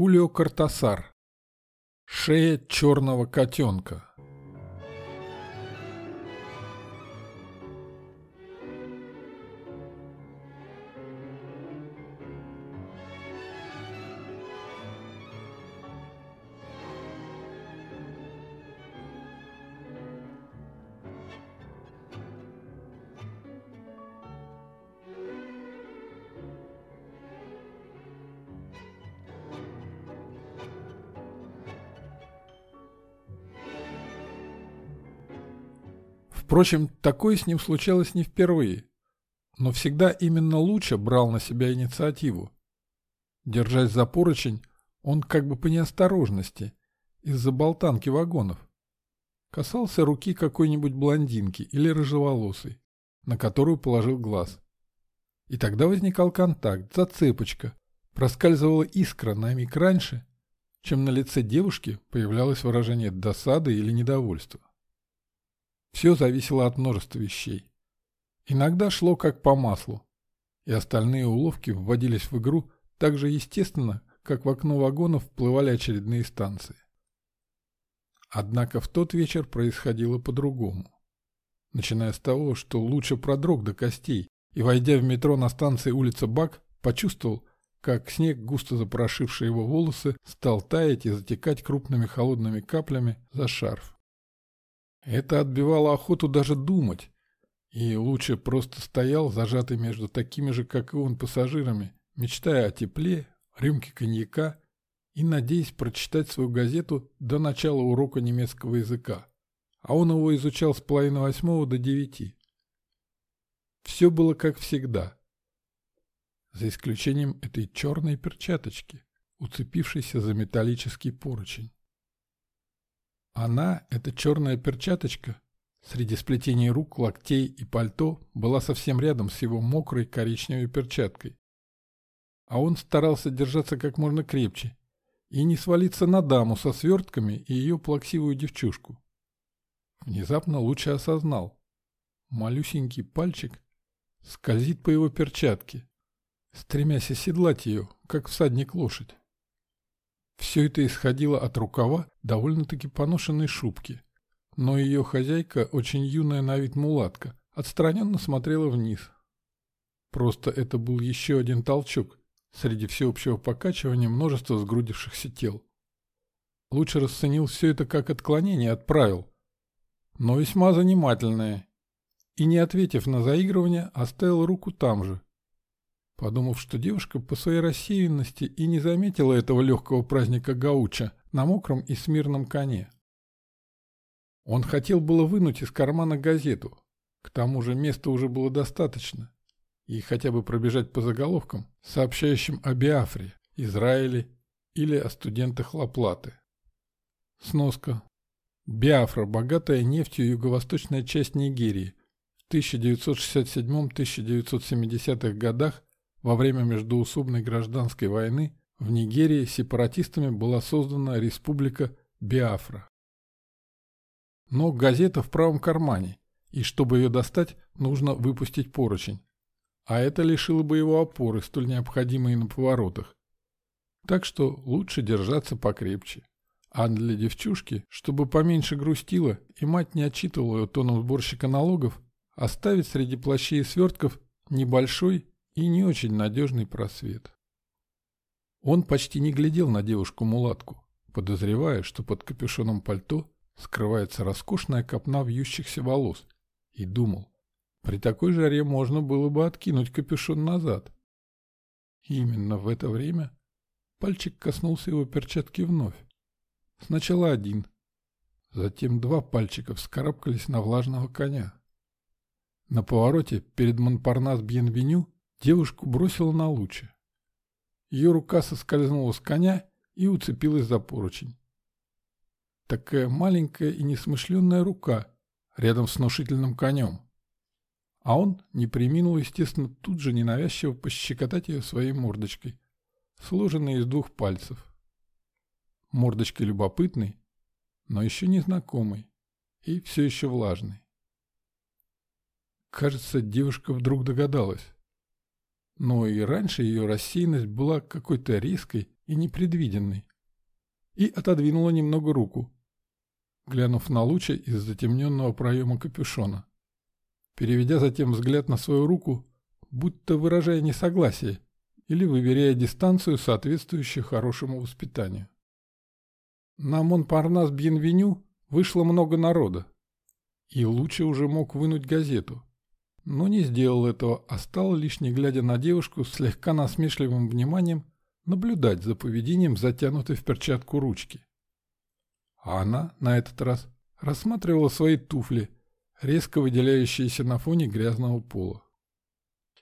Хулио Картасар. Шея черного котенка. Впрочем, такое с ним случалось не впервые. Но всегда именно Луча брал на себя инициативу. Держась за поручень, он как бы по неосторожности, из-за болтанки вагонов, касался руки какой-нибудь блондинки или рыжеволосой, на которую положил глаз. И тогда возникал контакт, зацепочка, проскальзывала искра на миг раньше, чем на лице девушки появлялось выражение досады или недовольства. Все зависело от множества вещей. Иногда шло как по маслу, и остальные уловки вводились в игру так же естественно, как в окно вагонов вплывали очередные станции. Однако в тот вечер происходило по-другому. Начиная с того, что лучше продрог до костей, и, войдя в метро на станции улица Бак, почувствовал, как снег, густо запорошивший его волосы, стал таять и затекать крупными холодными каплями за шарф. Это отбивало охоту даже думать. И лучше просто стоял, зажатый между такими же, как и он, пассажирами, мечтая о тепле, рюмке коньяка и надеясь прочитать свою газету до начала урока немецкого языка. А он его изучал с половины восьмого до девяти. Все было как всегда. За исключением этой черной перчаточки, уцепившейся за металлический поручень. Она, эта черная перчаточка, среди сплетений рук, локтей и пальто, была совсем рядом с его мокрой коричневой перчаткой. А он старался держаться как можно крепче и не свалиться на даму со свертками и ее плаксивую девчушку. Внезапно лучше осознал. Малюсенький пальчик скользит по его перчатке, стремясь оседлать ее, как всадник лошадь. Все это исходило от рукава довольно-таки поношенной шубки. Но ее хозяйка, очень юная на вид мулатка, отстраненно смотрела вниз. Просто это был еще один толчок среди всеобщего покачивания множества сгрудившихся тел. Лучше расценил все это как отклонение от правил, но весьма занимательное, и, не ответив на заигрывание, оставил руку там же, подумав, что девушка по своей рассеянности и не заметила этого легкого праздника гауча на мокром и смирном коне. Он хотел было вынуть из кармана газету, к тому же места уже было достаточно, и хотя бы пробежать по заголовкам, сообщающим о Биафре, Израиле или о студентах Лаплаты. Сноска. Биафра – богатая нефтью юго-восточная часть Нигерии. В 1967-1970-х годах во время междоусобной гражданской войны в Нигерии сепаратистами была создана республика Биафра. Но газета в правом кармане, и чтобы ее достать, нужно выпустить поручень. А это лишило бы его опоры, столь необходимой на поворотах. Так что лучше держаться покрепче. А для девчушки, чтобы поменьше грустила и мать не отчитывала ее тоном сборщика налогов, оставить среди плащей и свертков небольшой и не очень надежный просвет. Он почти не глядел на девушку-мулатку, подозревая, что под капюшоном пальто скрывается роскошная копна вьющихся волос, и думал, при такой жаре можно было бы откинуть капюшон назад. Именно в это время пальчик коснулся его перчатки вновь. Сначала один, затем два пальчика вскарабкались на влажного коня. На повороте перед Монпарнас Бьенвеню Девушку бросила на луче. Ее рука соскользнула с коня и уцепилась за поручень. Такая маленькая и несмышленная рука рядом с внушительным конем. А он не приминул, естественно, тут же ненавязчиво пощекотать ее своей мордочкой, сложенной из двух пальцев. Мордочкой любопытной, но еще незнакомой и все еще влажной. Кажется, девушка вдруг догадалась но и раньше ее рассеянность была какой-то резкой и непредвиденный. И отодвинула немного руку, глянув на луча из затемненного проема капюшона. Переведя затем взгляд на свою руку, будто выражая несогласие или выверяя дистанцию, соответствующую хорошему воспитанию. На Монпарнас Бьенвеню вышло много народа, и лучше уже мог вынуть газету. Но не сделал этого, а стал, лишь не глядя на девушку, слегка насмешливым вниманием наблюдать за поведением затянутой в перчатку ручки. А она на этот раз рассматривала свои туфли, резко выделяющиеся на фоне грязного пола.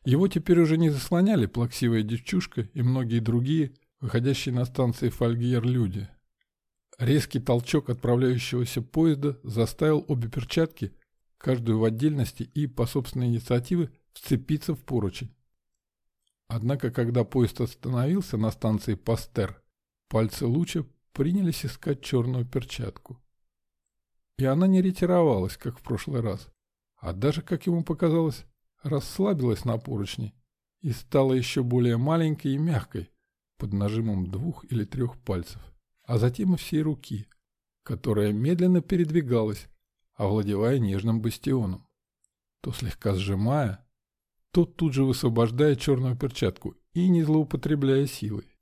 Его теперь уже не заслоняли плаксивая девчушка и многие другие, выходящие на станции Фольгьер люди – Резкий толчок отправляющегося поезда заставил обе перчатки, каждую в отдельности и по собственной инициативе, вцепиться в поручень. Однако, когда поезд остановился на станции Пастер, пальцы Луча принялись искать черную перчатку. И она не ретировалась, как в прошлый раз, а даже, как ему показалось, расслабилась на поручни и стала еще более маленькой и мягкой под нажимом двух или трех пальцев а затем и всей руки, которая медленно передвигалась, овладевая нежным бастионом, то слегка сжимая, то тут же высвобождая черную перчатку и не злоупотребляя силой.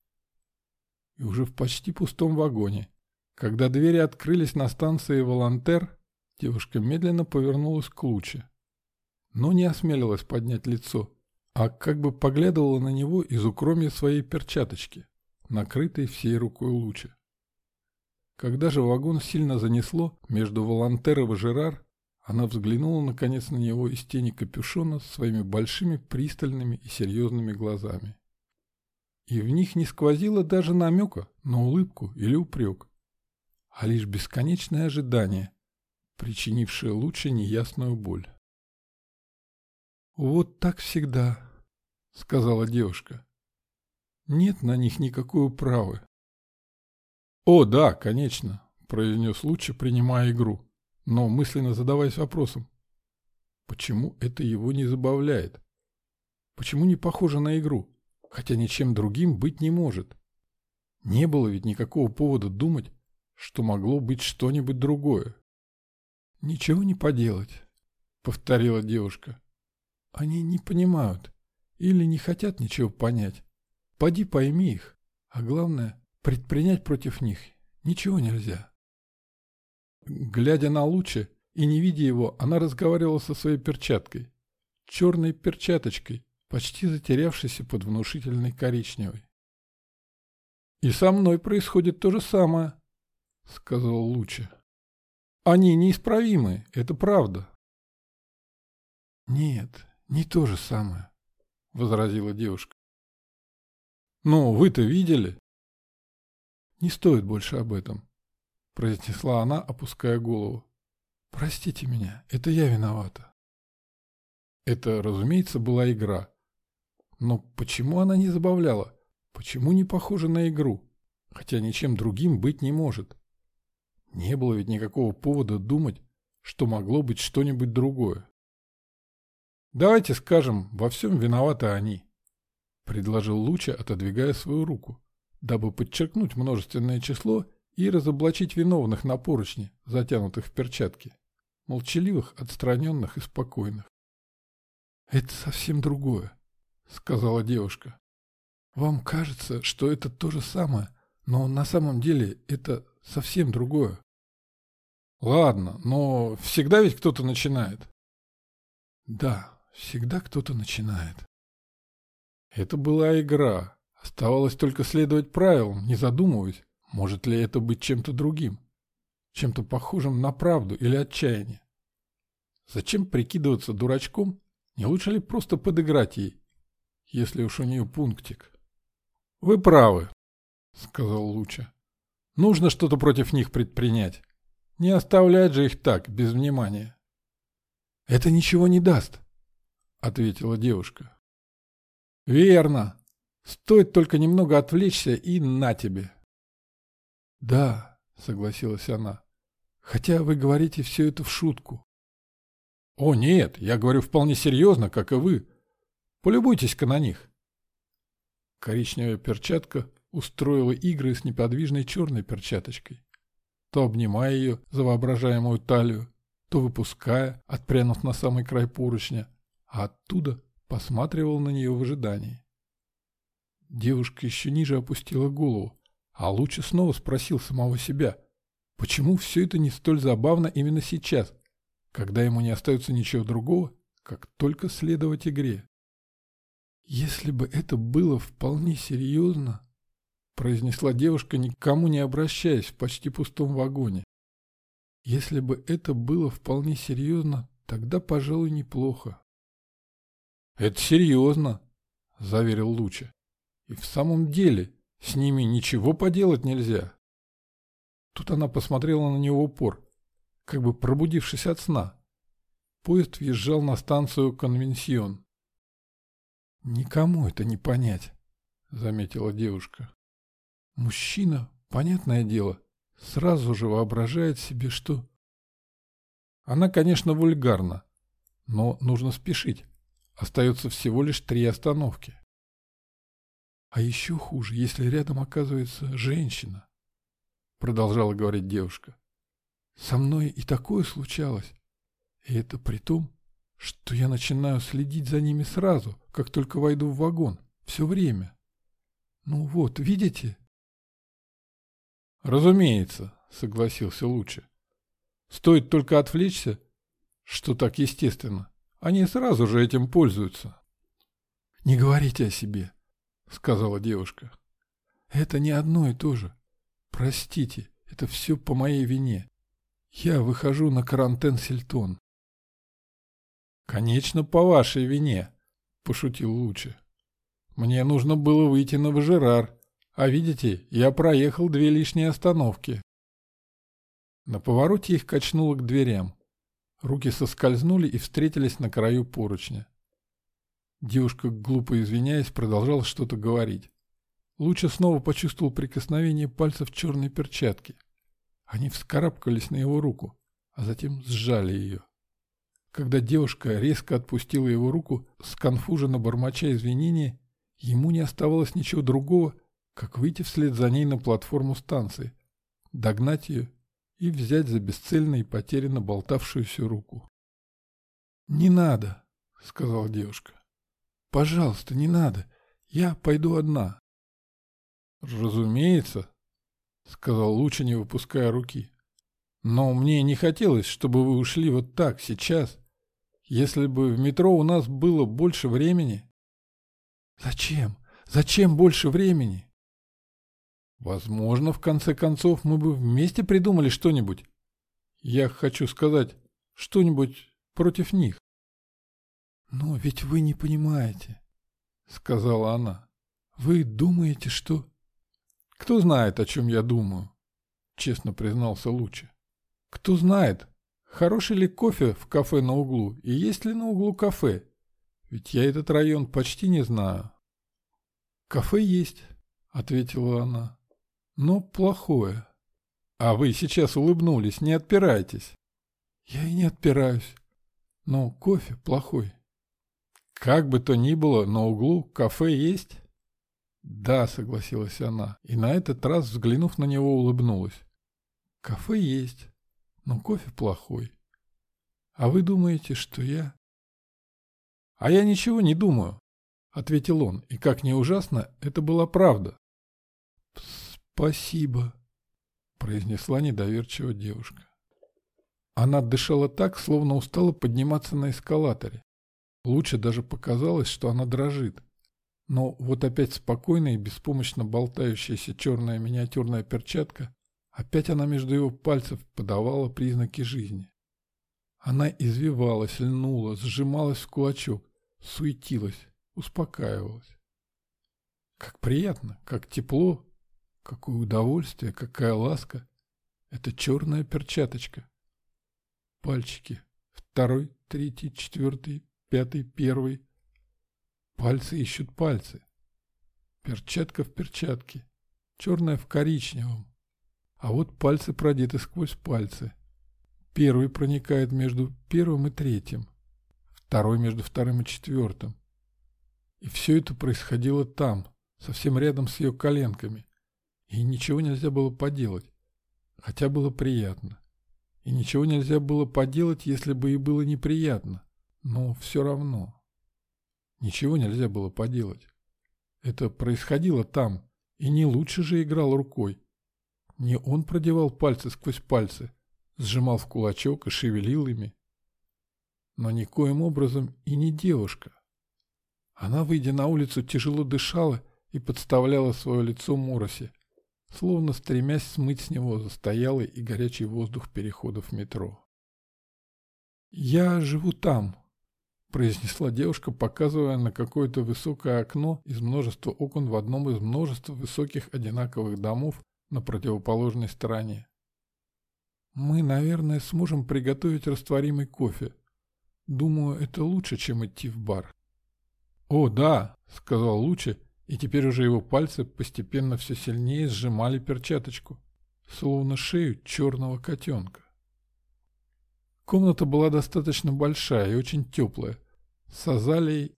И уже в почти пустом вагоне, когда двери открылись на станции «Волонтер», девушка медленно повернулась к Луче, но не осмелилась поднять лицо, а как бы поглядывала на него из укромья своей перчаточки, накрытой всей рукой Луча. Когда же вагон сильно занесло между Волонтер и Важерар, она взглянула наконец на него из тени капюшона своими большими пристальными и серьезными глазами. И в них не сквозило даже намека на улыбку или упрек, а лишь бесконечное ожидание, причинившее лучше неясную боль. «Вот так всегда», — сказала девушка. «Нет на них никакой управы. «О, да, конечно», – произнес Лучи, принимая игру, но мысленно задаваясь вопросом. Почему это его не забавляет? Почему не похоже на игру, хотя ничем другим быть не может? Не было ведь никакого повода думать, что могло быть что-нибудь другое. «Ничего не поделать», — повторила девушка. «Они не понимают или не хотят ничего понять. Поди пойми их, а главное, Предпринять против них ничего нельзя. Глядя на Луча и не видя его, она разговаривала со своей перчаткой. Черной перчаточкой, почти затерявшейся под внушительной коричневой. «И со мной происходит то же самое», — сказал Луча. «Они неисправимы, это правда». «Нет, не то же самое», — возразила девушка. «Ну, вы-то видели?» Не стоит больше об этом, произнесла она, опуская голову. Простите меня, это я виновата. Это, разумеется, была игра. Но почему она не забавляла? Почему не похожа на игру? Хотя ничем другим быть не может. Не было ведь никакого повода думать, что могло быть что-нибудь другое. «Давайте скажем, во всем виноваты они», — предложил Луча, отодвигая свою руку дабы подчеркнуть множественное число и разоблачить виновных на поручне, затянутых в перчатки, молчаливых, отстраненных и спокойных. «Это совсем другое», — сказала девушка. «Вам кажется, что это то же самое, но на самом деле это совсем другое». «Ладно, но всегда ведь кто-то начинает». «Да, всегда кто-то начинает». Это была игра, Оставалось только следовать правилам, не задумываясь, может ли это быть чем-то другим, чем-то похожим на правду или отчаяние. Зачем прикидываться дурачком, не лучше ли просто подыграть ей, если уж у нее пунктик? — Вы правы, — сказал Луча. — Нужно что-то против них предпринять. Не оставлять же их так, без внимания. — Это ничего не даст, — ответила девушка. — Верно, Стоит только немного отвлечься и на тебе. Да, согласилась она. Хотя вы говорите все это в шутку. О нет, я говорю вполне серьезно, как и вы. Полюбуйтесь-ка на них. Коричневая перчатка устроила игры с неподвижной черной перчаточкой, то обнимая ее за воображаемую талию, то выпуская, отпрянув на самый край поручня, а оттуда посматривал на нее в ожидании. Девушка еще ниже опустила голову, а лучше снова спросил самого себя, почему все это не столь забавно именно сейчас, когда ему не остается ничего другого, как только следовать игре. «Если бы это было вполне серьезно», — произнесла девушка, никому не обращаясь в почти пустом вагоне. «Если бы это было вполне серьезно, тогда, пожалуй, неплохо». «Это серьезно», — заверил Луча. «И в самом деле, с ними ничего поделать нельзя». Тут она посмотрела на него упор, как бы пробудившись от сна. Поезд въезжал на станцию Конвенсион. «Никому это не понять», — заметила девушка. «Мужчина, понятное дело, сразу же воображает себе, что...» Она, конечно, вульгарна, но нужно спешить. Остается всего лишь три остановки. А еще хуже, если рядом оказывается женщина, продолжала говорить девушка. Со мной и такое случалось. И это при том, что я начинаю следить за ними сразу, как только войду в вагон, все время. Ну вот, видите? Разумеется, согласился Лучше. Стоит только отвлечься, что так естественно. Они сразу же этим пользуются. Не говорите о себе, сказала девушка. Это не одно и то же. Простите, это все по моей вине. Я выхожу на карантен Сельтон. «Конечно, по вашей вине», — пошутил Лучи. «Мне нужно было выйти на Важерар, а видите, я проехал две лишние остановки». На повороте их качнуло к дверям. Руки соскользнули и встретились на краю поручня. Девушка, глупо извиняясь, продолжала что-то говорить. Луча снова почувствовал прикосновение пальцев черной перчатки. Они вскарабкались на его руку, а затем сжали ее. Когда девушка резко отпустила его руку, сконфуженно бормоча извинения, ему не оставалось ничего другого, как выйти вслед за ней на платформу станции, догнать ее и взять за бесцельно и потерянно болтавшуюся руку. «Не надо», — сказала девушка. «Пожалуйста, не надо. Я пойду одна». «Разумеется», — сказал Луча, не выпуская руки. «Но мне не хотелось, чтобы вы ушли вот так, сейчас. Если бы в метро у нас было больше времени... Зачем? Зачем больше времени? Возможно, в конце концов, мы бы вместе придумали что-нибудь. Я хочу сказать, что-нибудь против них. Но ведь вы не понимаете, сказала она. Вы думаете, что... Кто знает, о чем я думаю, честно признался Лучи. Кто знает, Хороший ли кофе в кафе на углу и есть ли на углу кафе? Ведь я этот район почти не знаю. Кафе есть, ответила она. Но плохое. А вы сейчас улыбнулись, не отпирайтесь. Я и не отпираюсь. Но кофе плохой. Как бы то ни было, на углу кафе есть? Да, согласилась она, и на этот раз, взглянув на него, улыбнулась. Кафе есть но кофе плохой. А вы думаете, что я... А я ничего не думаю, ответил он, и как ни ужасно, это была правда. Спасибо, произнесла недоверчиво девушка. Она дышала так, словно устала подниматься на эскалаторе. Лучше даже показалось, что она дрожит. Но вот опять спокойная и беспомощно болтающаяся черная миниатюрная перчатка Опять она между его пальцев подавала признаки жизни. Она извивалась, льнула, сжималась в кулачок, суетилась, успокаивалась. Как приятно, как тепло, какое удовольствие, какая ласка. Это черная перчаточка. Пальчики. Второй, третий, четвертый, пятый, первый. Пальцы ищут пальцы. Перчатка в перчатке. Черная в коричневом. А вот пальцы продеты сквозь пальцы. Первый проникает между первым и третьим, второй между вторым и четвертым. И все это происходило там, совсем рядом с ее коленками. И ничего нельзя было поделать, хотя было приятно. И ничего нельзя было поделать, если бы и было неприятно, но все равно. Ничего нельзя было поделать. Это происходило там, и не лучше же играл рукой. Не он продевал пальцы сквозь пальцы, сжимал в кулачок и шевелил ими. Но никоим образом и не девушка. Она, выйдя на улицу, тяжело дышала и подставляла свое лицо Моросе, словно стремясь смыть с него застоялый и горячий воздух переходов метро. «Я живу там», — произнесла девушка, показывая на какое-то высокое окно из множества окон в одном из множества высоких одинаковых домов на противоположной стороне. «Мы, наверное, сможем приготовить растворимый кофе. Думаю, это лучше, чем идти в бар». «О, да», — сказал Лучи, и теперь уже его пальцы постепенно все сильнее сжимали перчаточку, словно шею черного котенка. Комната была достаточно большая и очень теплая, с азалией,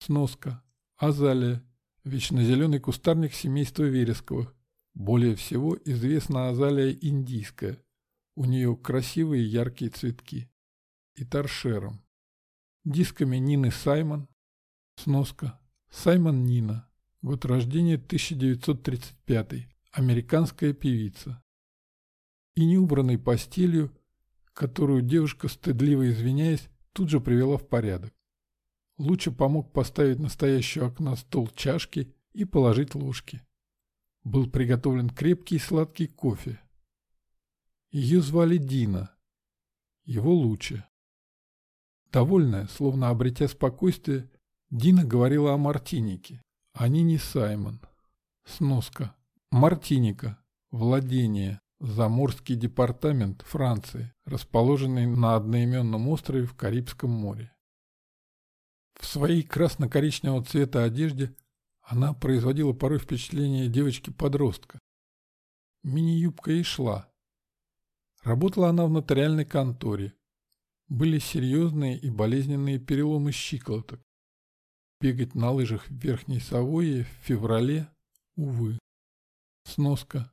сноска, азалия, вечно зеленый кустарник семейства вересковых, более всего известна азалия индийская, у нее красивые яркие цветки, и торшером, дисками Нины Саймон, сноска, Саймон Нина, Год рождения 1935. Американская певица. И неубранной постелью, которую девушка, стыдливо извиняясь, тут же привела в порядок. Лучше помог поставить настоящую окна стол чашки и положить ложки. Был приготовлен крепкий и сладкий кофе. Ее звали Дина. Его лучше. Довольная, словно обретя спокойствие, Дина говорила о Мартинике. Они не Саймон. Сноска. Мартиника. Владение. Заморский департамент Франции, расположенный на одноименном острове в Карибском море. В своей красно-коричневого цвета одежде она производила порой впечатление девочки-подростка. Мини-юбка и шла. Работала она в нотариальной конторе. Были серьезные и болезненные переломы щиколоток. Бегать на лыжах в Верхней Савойе в феврале, увы. Сноска.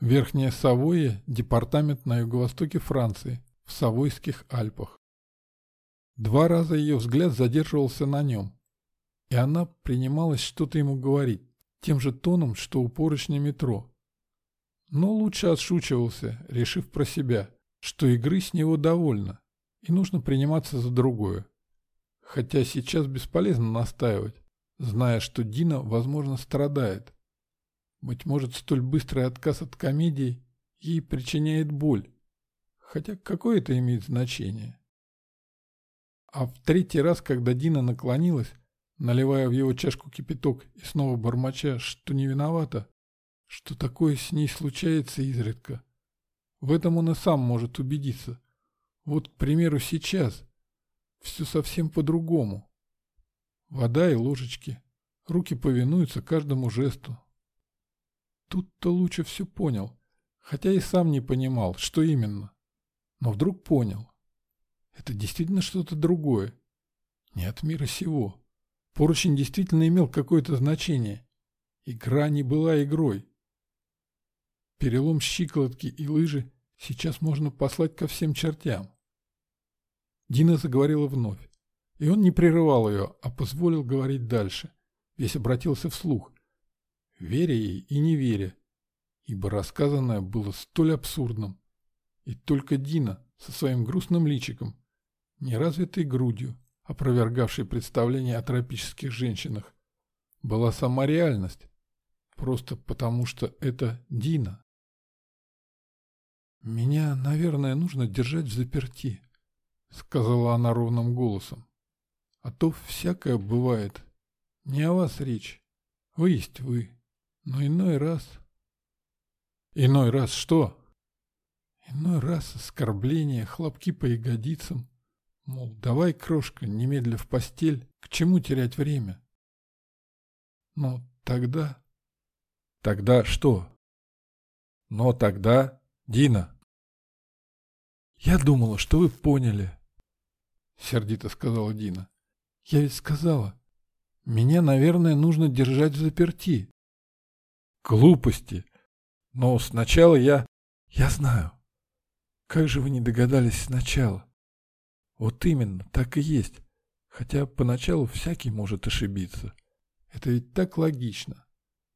Верхняя Савойя – департамент на юго-востоке Франции, в Савойских Альпах. Два раза ее взгляд задерживался на нем, и она принималась что-то ему говорить, тем же тоном, что у поручня метро. Но лучше отшучивался, решив про себя, что игры с него довольно, и нужно приниматься за другое. Хотя сейчас бесполезно настаивать, зная, что Дина, возможно, страдает. Быть может, столь быстрый отказ от комедии ей причиняет боль. Хотя какое это имеет значение? А в третий раз, когда Дина наклонилась, наливая в его чашку кипяток и снова бормоча, что не виновата, что такое с ней случается изредка. В этом он и сам может убедиться. Вот, к примеру, сейчас – все совсем по-другому. Вода и ложечки. Руки повинуются каждому жесту. Тут-то лучше все понял, хотя и сам не понимал, что именно. Но вдруг понял. Это действительно что-то другое. Не от мира сего. Поручень действительно имел какое-то значение. Игра не была игрой. Перелом щиколотки и лыжи сейчас можно послать ко всем чертям. Дина заговорила вновь. И он не прерывал ее, а позволил говорить дальше. Весь обратился вслух, веря ей и не веря, ибо рассказанное было столь абсурдным. И только Дина со своим грустным личиком, неразвитой грудью, опровергавшей представление о тропических женщинах, была сама реальность, просто потому что это Дина. «Меня, наверное, нужно держать в заперти», — сказала она ровным голосом. «А то всякое бывает. Не о вас речь. Вы есть вы. Но иной раз...» «Иной раз что?» «Иной раз оскорбления, хлопки по ягодицам. Мол, давай, крошка, немедля в постель. К чему терять время?» «Но тогда...» «Тогда что?» «Но тогда...» «Дина!» «Я думала, что вы поняли», — сердито сказала Дина. «Я ведь сказала. Меня, наверное, нужно держать в заперти. Глупости. Но сначала я... Я знаю. Как же вы не догадались сначала? Вот именно, так и есть. Хотя поначалу всякий может ошибиться. Это ведь так логично.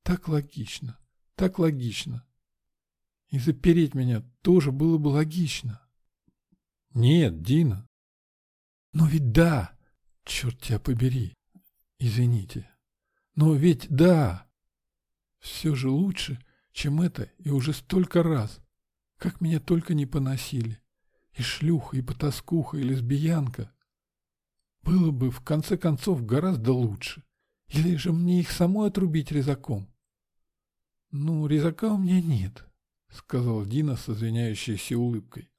Так логично. Так логично. И запереть меня тоже было бы логично. Нет, Дина. Но ведь да. Черт тебя побери. Извините. Но ведь да. Все же лучше, чем это, и уже столько раз. Как меня только не поносили. И шлюха, и потаскуха, и лесбиянка. Было бы, в конце концов, гораздо лучше. Или же мне их самой отрубить резаком? Ну, резака у меня нет, сказал Дина с извиняющейся улыбкой.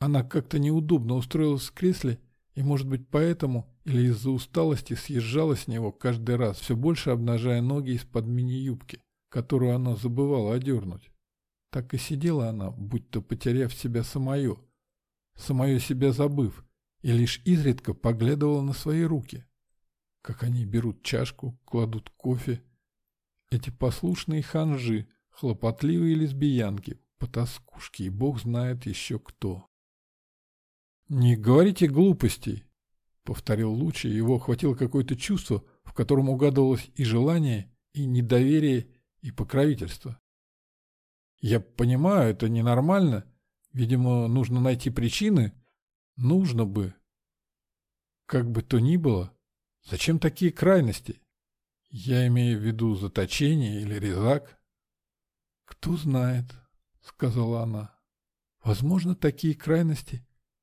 Она как-то неудобно устроилась в кресле, и, может быть, поэтому или из-за усталости съезжала с него каждый раз, все больше обнажая ноги из-под мини-юбки, которую она забывала одернуть. Так и сидела она, будто потеряв себя самое, самое себя забыв, и лишь изредка поглядывала на свои руки, как они берут чашку, кладут кофе. Эти послушные ханжи, хлопотливые лесбиянки, потаскушки и бог знает еще кто. «Не говорите глупостей», — повторил Лучи, его охватило какое-то чувство, в котором угадывалось и желание, и недоверие, и покровительство. «Я понимаю, это ненормально. Видимо, нужно найти причины, Нужно бы. Как бы то ни было, зачем такие крайности? Я имею в виду заточение или резак. Кто знает, сказала она. Возможно, такие крайности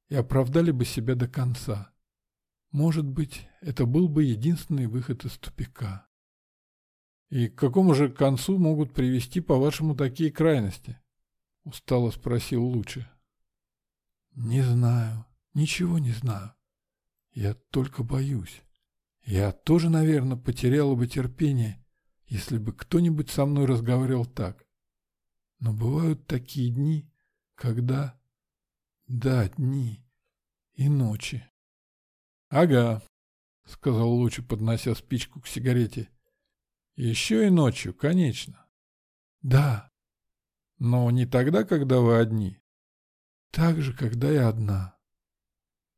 и оправдали бы себя до конца. Может быть, это был бы единственный выход из тупика. И к какому же концу могут привести, по-вашему, такие крайности? Устало спросил Лучи. Не знаю, Ничего не знаю. Я только боюсь. Я тоже, наверное, потеряла бы терпение, если бы кто-нибудь со мной разговаривал так. Но бывают такие дни, когда... Да, дни и ночи. — Ага, — сказал Лучи, поднося спичку к сигарете. — Еще и ночью, конечно. — Да. — Но не тогда, когда вы одни. — Так же, когда я одна. —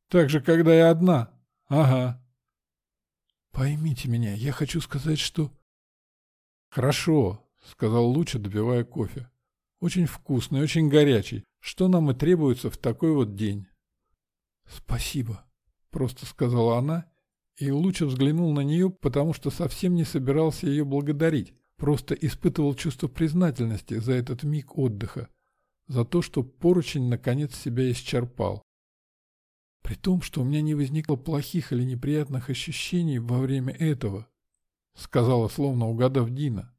так же, когда я одна. Ага. Поймите меня, я хочу сказать, что... Хорошо, сказал Луча, добивая кофе. Очень вкусный, очень горячий. Что нам и требуется в такой вот день. Спасибо, просто сказала она, и Луча взглянул на нее, потому что совсем не собирался ее благодарить, просто испытывал чувство признательности за этот миг отдыха, за то, что поручень наконец себя исчерпал. При том, что у меня не возникло плохих или неприятных ощущений во время этого, сказала, словно угадав Дина.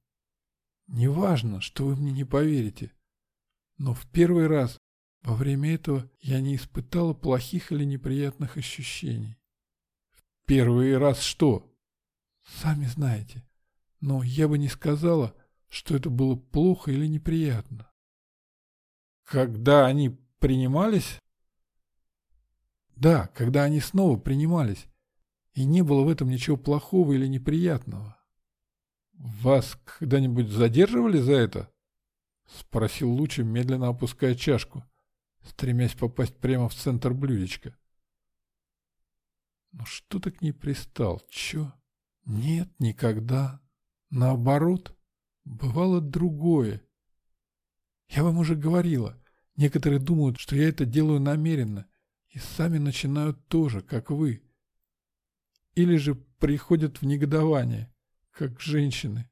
Неважно, что вы мне не поверите, но в первый раз во время этого я не испытала плохих или неприятных ощущений. Первый раз что? Сами знаете. Но я бы не сказала, что это было плохо или неприятно. Когда они принимались? Да, когда они снова принимались. И не было в этом ничего плохого или неприятного. «Вас когда-нибудь задерживали за это?» Спросил Луча, медленно опуская чашку, стремясь попасть прямо в центр блюдечка. «Ну что ты к ней пристал? Чё?» «Нет, никогда. Наоборот, бывало другое. Я вам уже говорила, некоторые думают, что я это делаю намеренно, и сами начинают тоже, как вы. Или же приходят в негодование, как женщины,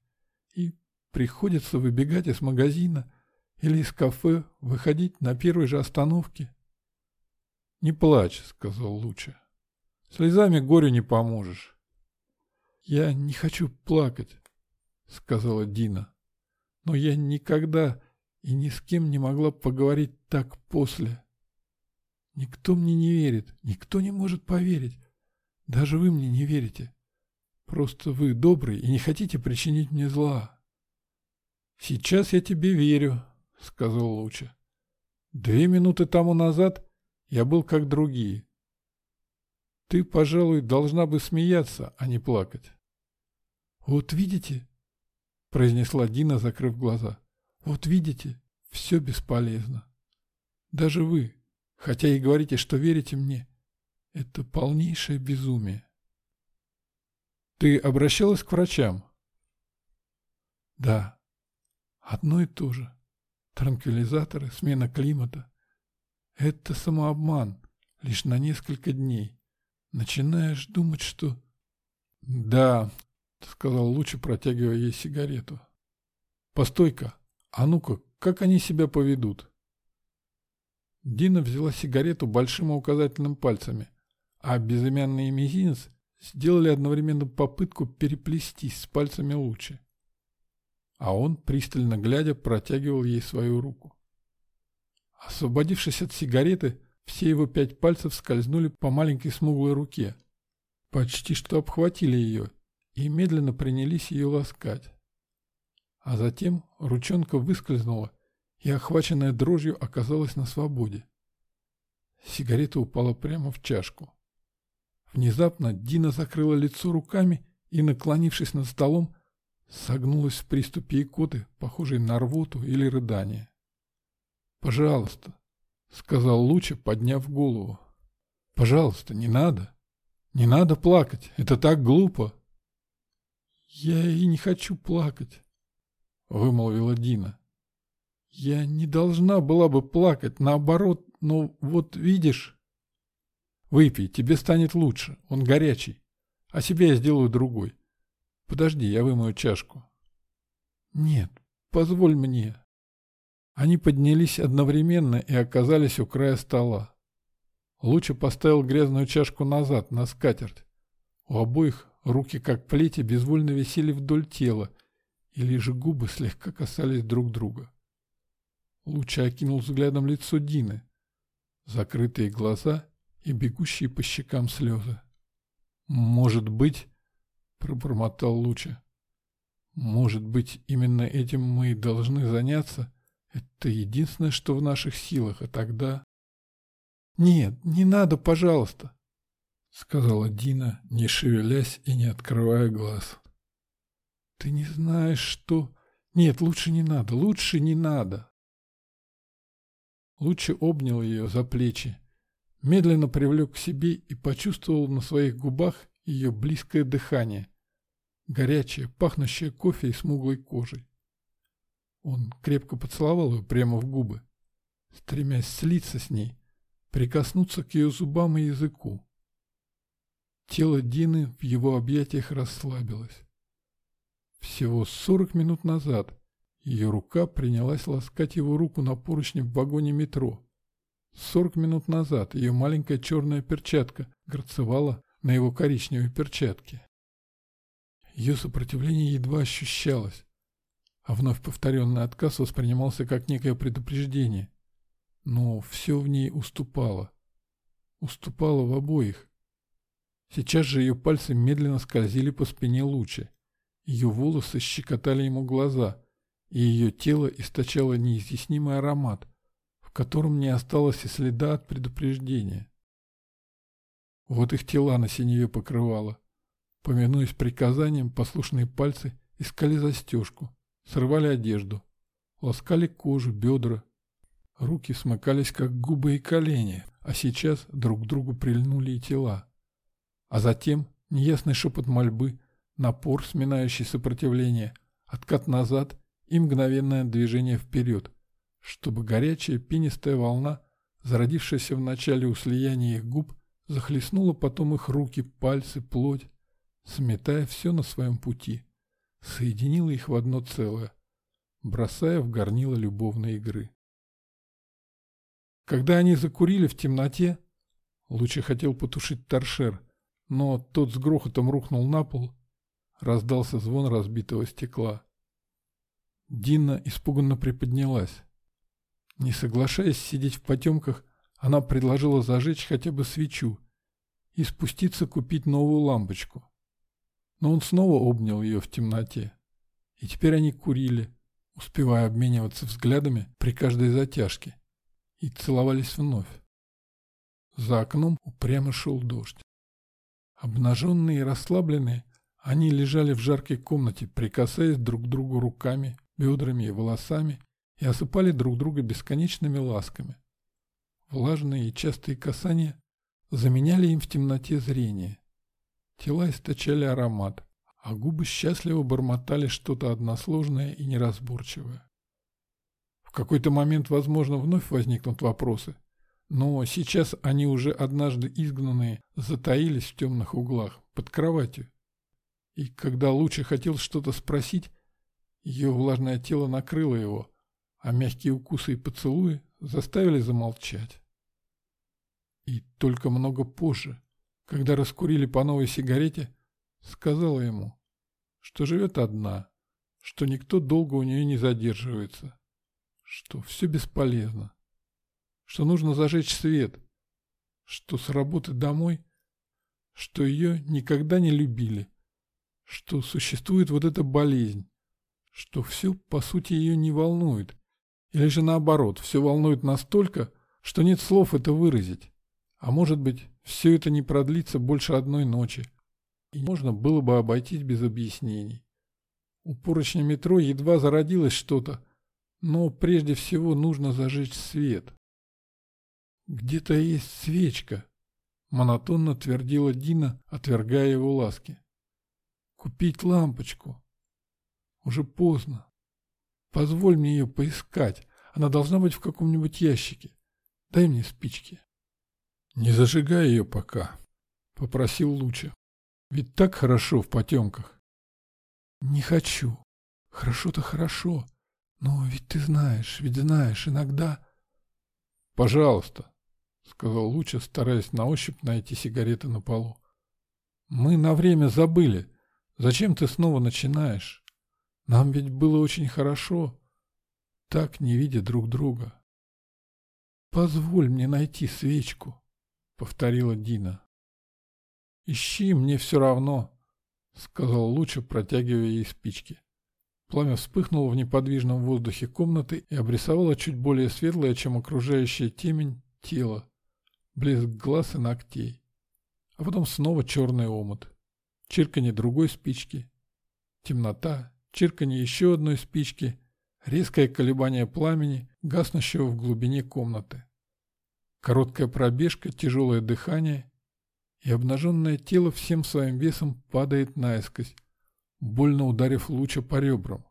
и приходится выбегать из магазина или из кафе, выходить на первой же остановке. «Не плачь», — сказал Луча. «Слезами горю не поможешь». «Я не хочу плакать», — сказала Дина. «Но я никогда и ни с кем не могла поговорить так после». Никто мне не верит, никто не может поверить. Даже вы мне не верите. Просто вы добрый и не хотите причинить мне зла. Сейчас я тебе верю, сказал Луча. Две минуты тому назад я был как другие. Ты, пожалуй, должна бы смеяться, а не плакать. «Вот видите?» – произнесла Дина, закрыв глаза. «Вот видите, все бесполезно. Даже вы, хотя и говорите, что верите мне, это полнейшее безумие». «Ты обращалась к врачам?» «Да, одно и то же. Транквилизаторы, смена климата. Это самообман, лишь на несколько дней. Начинаешь думать, что...» «Да, — сказал Лучи, протягивая ей сигарету. «Постой-ка, а ну-ка, как они себя поведут?» Дина взяла сигарету большим и указательным пальцами, а безымянный мизинец сделали одновременно попытку переплестись с пальцами Лучи. А он, пристально глядя, протягивал ей свою руку. Освободившись от сигареты, все его пять пальцев скользнули по маленькой смуглой руке. Почти что обхватили ее и медленно принялись ее ласкать. А затем ручонка выскользнула и, охваченная дрожью, оказалась на свободе. Сигарета упала прямо в чашку. Внезапно Дина закрыла лицо руками и, наклонившись над столом, согнулась в приступе икоты, похожей на рвоту или рыдание. «Пожалуйста», — сказал Луча, подняв голову. «Пожалуйста, не надо. Не надо плакать. Это так глупо». «Я и не хочу плакать», — вымолвила Дина. «Я не должна была бы плакать, наоборот, но вот видишь...» «Выпей, тебе станет лучше, он горячий, а себе я сделаю другой. Подожди, я вымою чашку». «Нет, позволь мне». Они поднялись одновременно и оказались у края стола. Луча поставил грязную чашку назад, на скатерть. У обоих Руки, как плети, безвольно висели вдоль тела, и лишь губы слегка касались друг друга. Луча окинул взглядом лицо Дины, закрытые глаза и бегущие по щекам слезы. «Может быть...» — пробормотал Луча. «Может быть, именно этим мы и должны заняться? Это единственное, что в наших силах, а тогда...» «Нет, не надо, пожалуйста!» — сказала Дина, не шевелясь и не открывая глаз. «Ты не знаешь, что...» «Нет, лучше не надо, лучше не надо!» Лучше обнял ее за плечи, медленно привлек к себе и почувствовал на своих губах ее близкое дыхание, горячее, пахнущее кофе и смуглой кожей. Он крепко поцеловал ее прямо в губы, стремясь слиться с ней, прикоснуться к ее зубам и языку. Тело Дины в его объятиях расслабилось. Всего сорок минут назад ее рука принялась ласкать его руку на поручне в вагоне метро. Сорок минут назад ее маленькая черная перчатка грацевала на его коричневой перчатке. Ее сопротивление едва ощущалось, а вновь повторенный отказ воспринимался как некое предупреждение. Но все в ней уступало. Уступало в обоих. Сейчас же ее пальцы медленно скользили по спине Лучи. Ее волосы щекотали ему глаза, и ее тело источало неизъяснимый аромат, в котором не осталось и следа от предупреждения. Вот их тела на синеве покрывало. Помянуясь приказаниям, послушные пальцы искали застежку, срывали одежду, ласкали кожу, бедра. Руки смыкались, как губы и колени, а сейчас друг к другу прильнули и тела. А затем неясный шепот мольбы, напор, сминающий сопротивление, откат назад и мгновенное движение вперед, чтобы горячая пенистая волна, зародившаяся в начале у слияния их губ, захлестнула потом их руки, пальцы, плоть, сметая все на своем пути, соединила их в одно целое, бросая в горнило любовной игры. Когда они закурили в темноте, Лучи хотел потушить торшер, но тот с грохотом рухнул на пол. Раздался звон разбитого стекла. Дина испуганно приподнялась. Не соглашаясь сидеть в потемках, она предложила зажечь хотя бы свечу и спуститься купить новую лампочку. Но он снова обнял ее в темноте. И теперь они курили, успевая обмениваться взглядами при каждой затяжке, и целовались вновь. За окном упрямо шел дождь. Обнаженные и расслабленные, Они лежали в жаркой комнате, прикасаясь друг к другу руками, бедрами и волосами, и осыпали друг друга бесконечными ласками. Влажные и частые касания заменяли им в темноте зрение. Тела источали аромат, а губы счастливо бормотали что-то односложное и неразборчивое. В какой-то момент, возможно, вновь возникнут вопросы, но сейчас они уже однажды изгнанные затаились в темных углах, под кроватью. И когда Луча хотел что-то спросить, ее влажное тело накрыло его, а мягкие укусы и поцелуи заставили замолчать. И только много позже, когда раскурили по новой сигарете, сказала ему, что живет одна, что никто долго у нее не задерживается, что все бесполезно, что нужно зажечь свет, что с работы домой, что ее никогда не любили, что существует вот эта болезнь, что все, по сути, ее не волнует, или же наоборот, все волнует настолько, что нет слов это выразить. А может быть, все это не продлится больше одной ночи, и можно было бы обойтись без объяснений. У поручня метро едва зародилось что-то, но прежде всего нужно зажечь свет. «Где-то есть свечка», — монотонно твердила Дина, отвергая его ласки. «Купить лампочку. Уже поздно. Позволь мне ее поискать. Она должна быть в каком-нибудь ящике. Дай мне спички». «Не зажигай ее пока», — попросил Луча. «Ведь так хорошо в потемках». «Не хочу. Хорошо-то хорошо. Но ведь ты знаешь, ведь знаешь, иногда...» «Пожалуйста», — сказал Луча, стараясь на ощупь найти сигареты на полу. «Мы на время забыли. Зачем ты снова начинаешь? Нам ведь было очень хорошо, так не видя друг друга». «Позволь мне найти свечку», повторила Дина. «Ищи, мне все равно», — сказал Луча, протягивая ей спички. Пламя вспыхнуло в неподвижном воздухе комнаты и обрисовало чуть более светлое, чем окружающая темень, тело, блеск глаз и ногтей. А потом снова черный омут, чирканье другой спички, темнота, чирканье еще одной спички, резкое колебание пламени, гаснущего в глубине комнаты. Короткая пробежка, тяжелое дыхание, и обнаженное тело всем своим весом падает наискось, больно ударив луча по ребрам.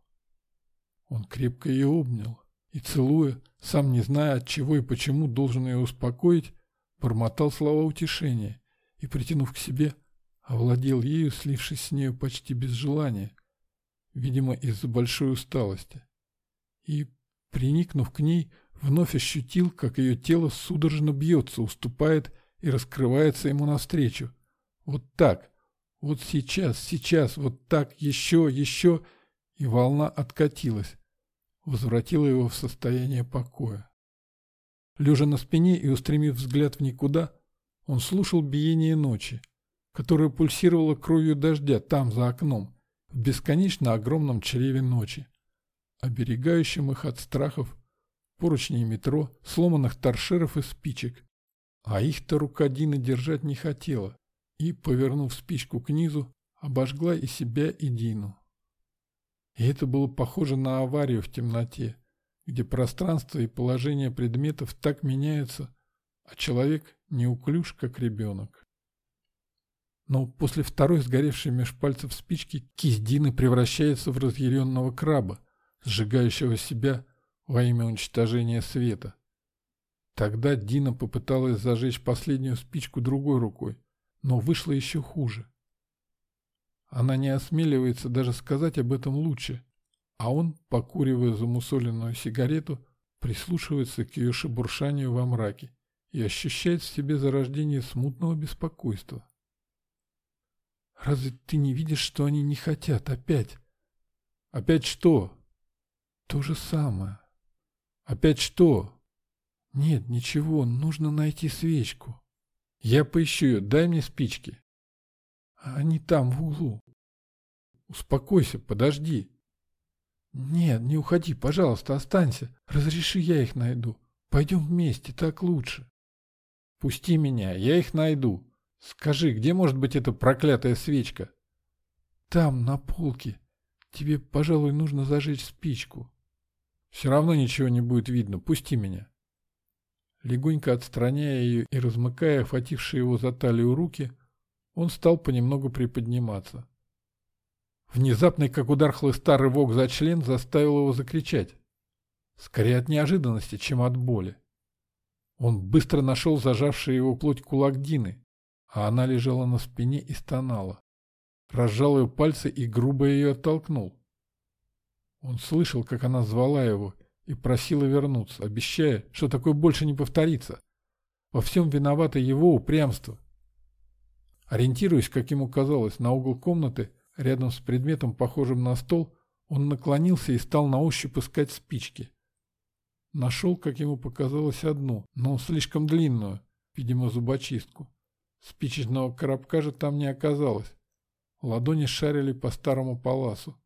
Он крепко ее обнял и, целуя, сам не зная от чего и почему должен ее успокоить, бормотал слова утешения и, притянув к себе, овладел ею, слившись с нею почти без желания, видимо, из-за большой усталости. И, приникнув к ней, Вновь ощутил, как ее тело судорожно бьется, уступает и раскрывается ему навстречу. Вот так, вот сейчас, сейчас, вот так, еще, еще, и волна откатилась, возвратила его в состояние покоя. Лежа на спине и устремив взгляд в никуда, он слушал биение ночи, которая пульсировала кровью дождя там, за окном, в бесконечно огромном чреве ночи, оберегающем их от страхов поручней метро, сломанных торшеров и спичек. А их-то рука Дины держать не хотела и, повернув спичку к низу, обожгла и себя, и Дину. И это было похоже на аварию в темноте, где пространство и положение предметов так меняются, а человек неуклюж, как ребенок. Но после второй сгоревшей меж пальцев спички кисть Дины превращается в разъяренного краба, сжигающего себя во имя уничтожения света. Тогда Дина попыталась зажечь последнюю спичку другой рукой, но вышло еще хуже. Она не осмеливается даже сказать об этом лучше, а он, покуривая замусоленную сигарету, прислушивается к ее шебуршанию во мраке и ощущает в себе зарождение смутного беспокойства. «Разве ты не видишь, что они не хотят опять?» «Опять что?» «То же самое. Опять что? Нет, ничего, нужно найти свечку. Я поищу ее, дай мне спички. Они там, в углу. Успокойся, подожди. Нет, не уходи, пожалуйста, останься. Разреши, я их найду. Пойдем вместе, так лучше. Пусти меня, я их найду. Скажи, где может быть эта проклятая свечка? Там, на полке. Тебе, пожалуй, нужно зажечь спичку. Все равно ничего не будет видно. Пусти меня. Легонько отстраняя ее и размыкая охватившие его за талию руки, он стал понемногу приподниматься. Внезапный, как удар хлыста, рывок за член заставил его закричать. Скорее от неожиданности, чем от боли. Он быстро нашел зажавший его плоть кулак Дины, а она лежала на спине и стонала. Разжал ее пальцы и грубо ее оттолкнул. Он слышал, как она звала его и просила вернуться, обещая, что такое больше не повторится. Во всем виновато его упрямство. Ориентируясь, как ему казалось, на угол комнаты, рядом с предметом, похожим на стол, он наклонился и стал на ощупь искать спички. Нашел, как ему показалось, одну, но слишком длинную, видимо, зубочистку. Спичечного коробка же там не оказалось. Ладони шарили по старому паласу.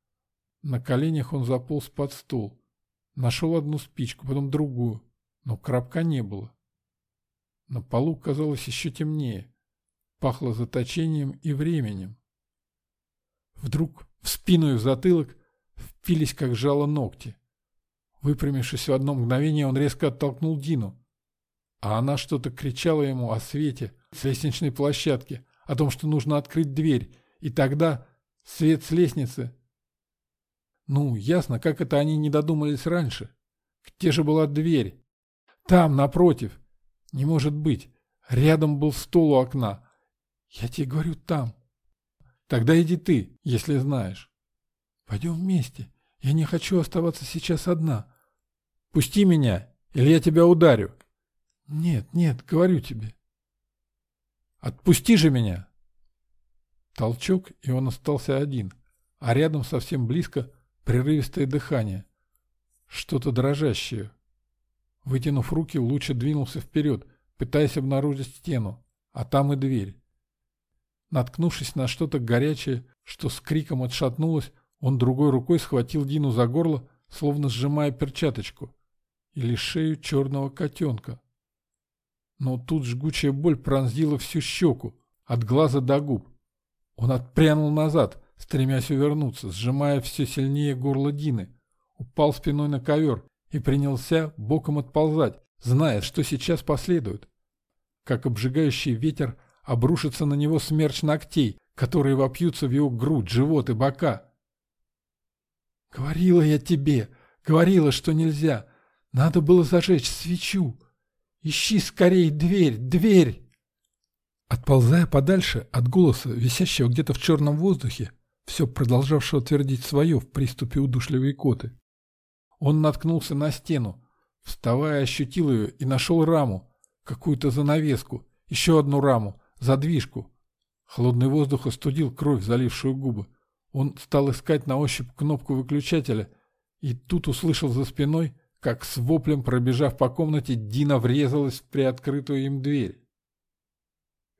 На коленях он заполз под стол. Нашел одну спичку, потом другую, но коробка не было. На полу казалось еще темнее. Пахло заточением и временем. Вдруг в спину и в затылок впились, как жало ногти. Выпрямившись в одно мгновение, он резко оттолкнул Дину. А она что-то кричала ему о свете с лестничной площадки, о том, что нужно открыть дверь, и тогда свет с лестницы. Ну, ясно, как это они не додумались раньше. Где же была дверь? Там, напротив. Не может быть. Рядом был стол у окна. Я тебе говорю, там. Тогда иди ты, если знаешь. Пойдем вместе. Я не хочу оставаться сейчас одна. Пусти меня, или я тебя ударю. Нет, нет, говорю тебе. Отпусти же меня. Толчок, и он остался один, а рядом совсем близко прерывистое дыхание. Что-то дрожащее. Вытянув руки, Луча двинулся вперед, пытаясь обнаружить стену, а там и дверь. Наткнувшись на что-то горячее, что с криком отшатнулось, он другой рукой схватил Дину за горло, словно сжимая перчаточку, или шею черного котенка. Но тут жгучая боль пронзила всю щеку, от глаза до губ. Он отпрянул назад, стремясь увернуться, сжимая все сильнее горло Дины, упал спиной на ковер и принялся боком отползать, зная, что сейчас последует. Как обжигающий ветер обрушится на него смерч ногтей, которые вопьются в его грудь, живот и бока. «Говорила я тебе, говорила, что нельзя. Надо было зажечь свечу. Ищи скорее дверь, дверь!» Отползая подальше от голоса, висящего где-то в черном воздухе, все продолжавшего твердить свое в приступе удушливой коты, он наткнулся на стену, вставая, ощутил ее и нашел раму, какую-то занавеску, еще одну раму, задвижку. Холодный воздух остудил кровь, залившую губы. Он стал искать на ощупь кнопку выключателя, и тут услышал за спиной как с воплем, пробежав по комнате, Дина врезалась в приоткрытую им дверь.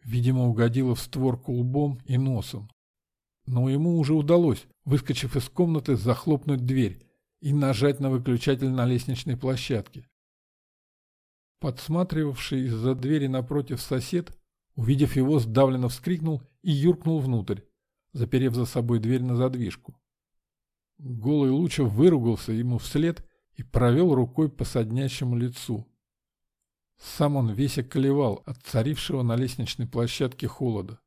Видимо, угодила в створку лбом и носом. Но ему уже удалось, выскочив из комнаты, захлопнуть дверь и нажать на выключатель на лестничной площадке. Подсматривавший из-за двери напротив сосед, увидев его, сдавленно вскрикнул и юркнул внутрь, заперев за собой дверь на задвижку. Голый Лучев выругался ему вслед и провел рукой по соднящему лицу. Сам он весь околевал от царившего на лестничной площадке холода.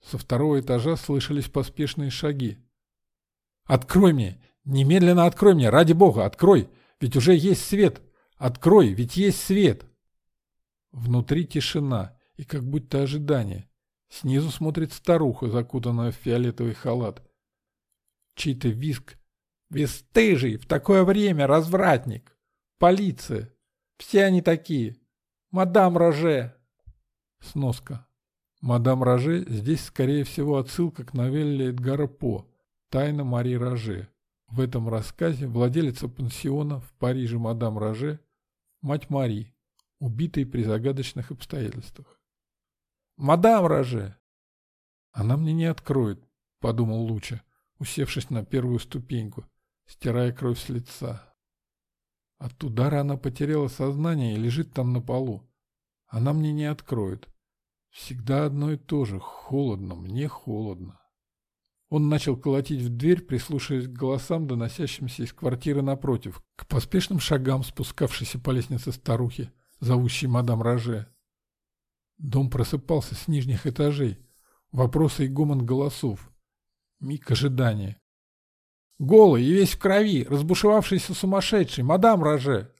Со второго этажа слышались поспешные шаги. «Открой мне! Немедленно открой мне! Ради бога, открой! Ведь уже есть свет! Открой, ведь есть свет!» Внутри тишина и как будто ожидание. Снизу смотрит старуха, закутанная в фиолетовый халат. Чей-то виск Бестыжий, в такое время развратник. Полиция. Все они такие. Мадам Роже. Сноска. Мадам Роже здесь, скорее всего, отсылка к новелле Эдгара По «Тайна Мари Роже». В этом рассказе владелица пансиона в Париже мадам Роже, мать Мари, убитой при загадочных обстоятельствах. «Мадам Роже!» «Она мне не откроет», — подумал Луча, усевшись на первую ступеньку стирая кровь с лица. От удара она потеряла сознание и лежит там на полу. Она мне не откроет. Всегда одно и то же. Холодно, мне холодно. Он начал колотить в дверь, прислушиваясь к голосам, доносящимся из квартиры напротив, к поспешным шагам, спускавшейся по лестнице старухи, зовущей мадам Роже. Дом просыпался с нижних этажей. Вопросы и гомон голосов. Миг ожидания. «Голый и весь в крови, разбушевавшийся сумасшедший, мадам Роже!»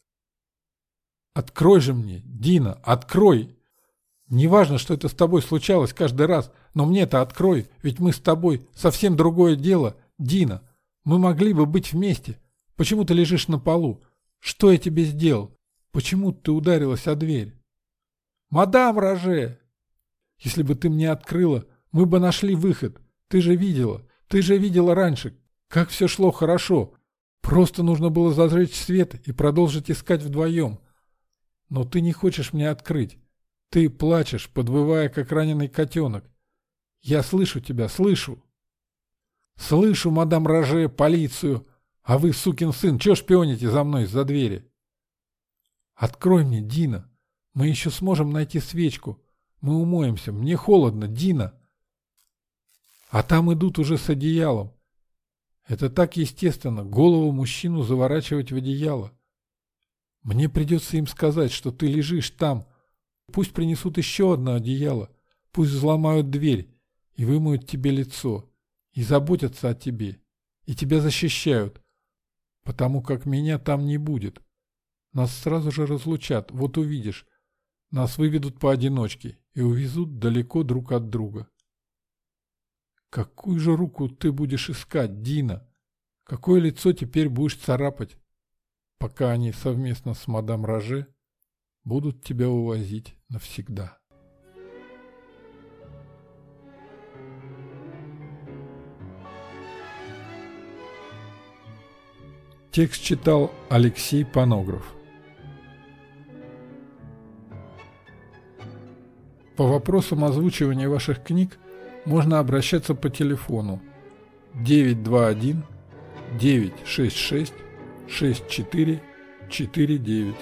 «Открой же мне, Дина, открой!» Неважно, что это с тобой случалось каждый раз, но мне-то открой, ведь мы с тобой совсем другое дело, Дина. Мы могли бы быть вместе. Почему ты лежишь на полу? Что я тебе сделал? Почему ты ударилась о дверь? Мадам Роже! Если бы ты мне открыла, мы бы нашли выход. Ты же видела, ты же видела раньше, как все шло хорошо. Просто нужно было зажечь свет и продолжить искать вдвоем. Но ты не хочешь мне открыть. Ты плачешь, подвывая, как раненый котенок. Я слышу тебя, слышу. Слышу, мадам Роже, полицию. А вы, сукин сын, чё шпионите за мной из-за двери? Открой мне, Дина. Мы еще сможем найти свечку. Мы умоемся. Мне холодно, Дина. А там идут уже с одеялом. Это так естественно, голову мужчину заворачивать в одеяло. Мне придется им сказать, что ты лежишь там, Пусть принесут еще одно одеяло, пусть взломают дверь и вымоют тебе лицо, и заботятся о тебе, и тебя защищают, потому как меня там не будет. Нас сразу же разлучат, вот увидишь. Нас выведут поодиночке и увезут далеко друг от друга. Какую же руку ты будешь искать, Дина? Какое лицо теперь будешь царапать, пока они совместно с мадам Роже будут тебя увозить навсегда. Текст читал Алексей Панограф. По вопросам озвучивания ваших книг можно обращаться по телефону 921 966 64 49.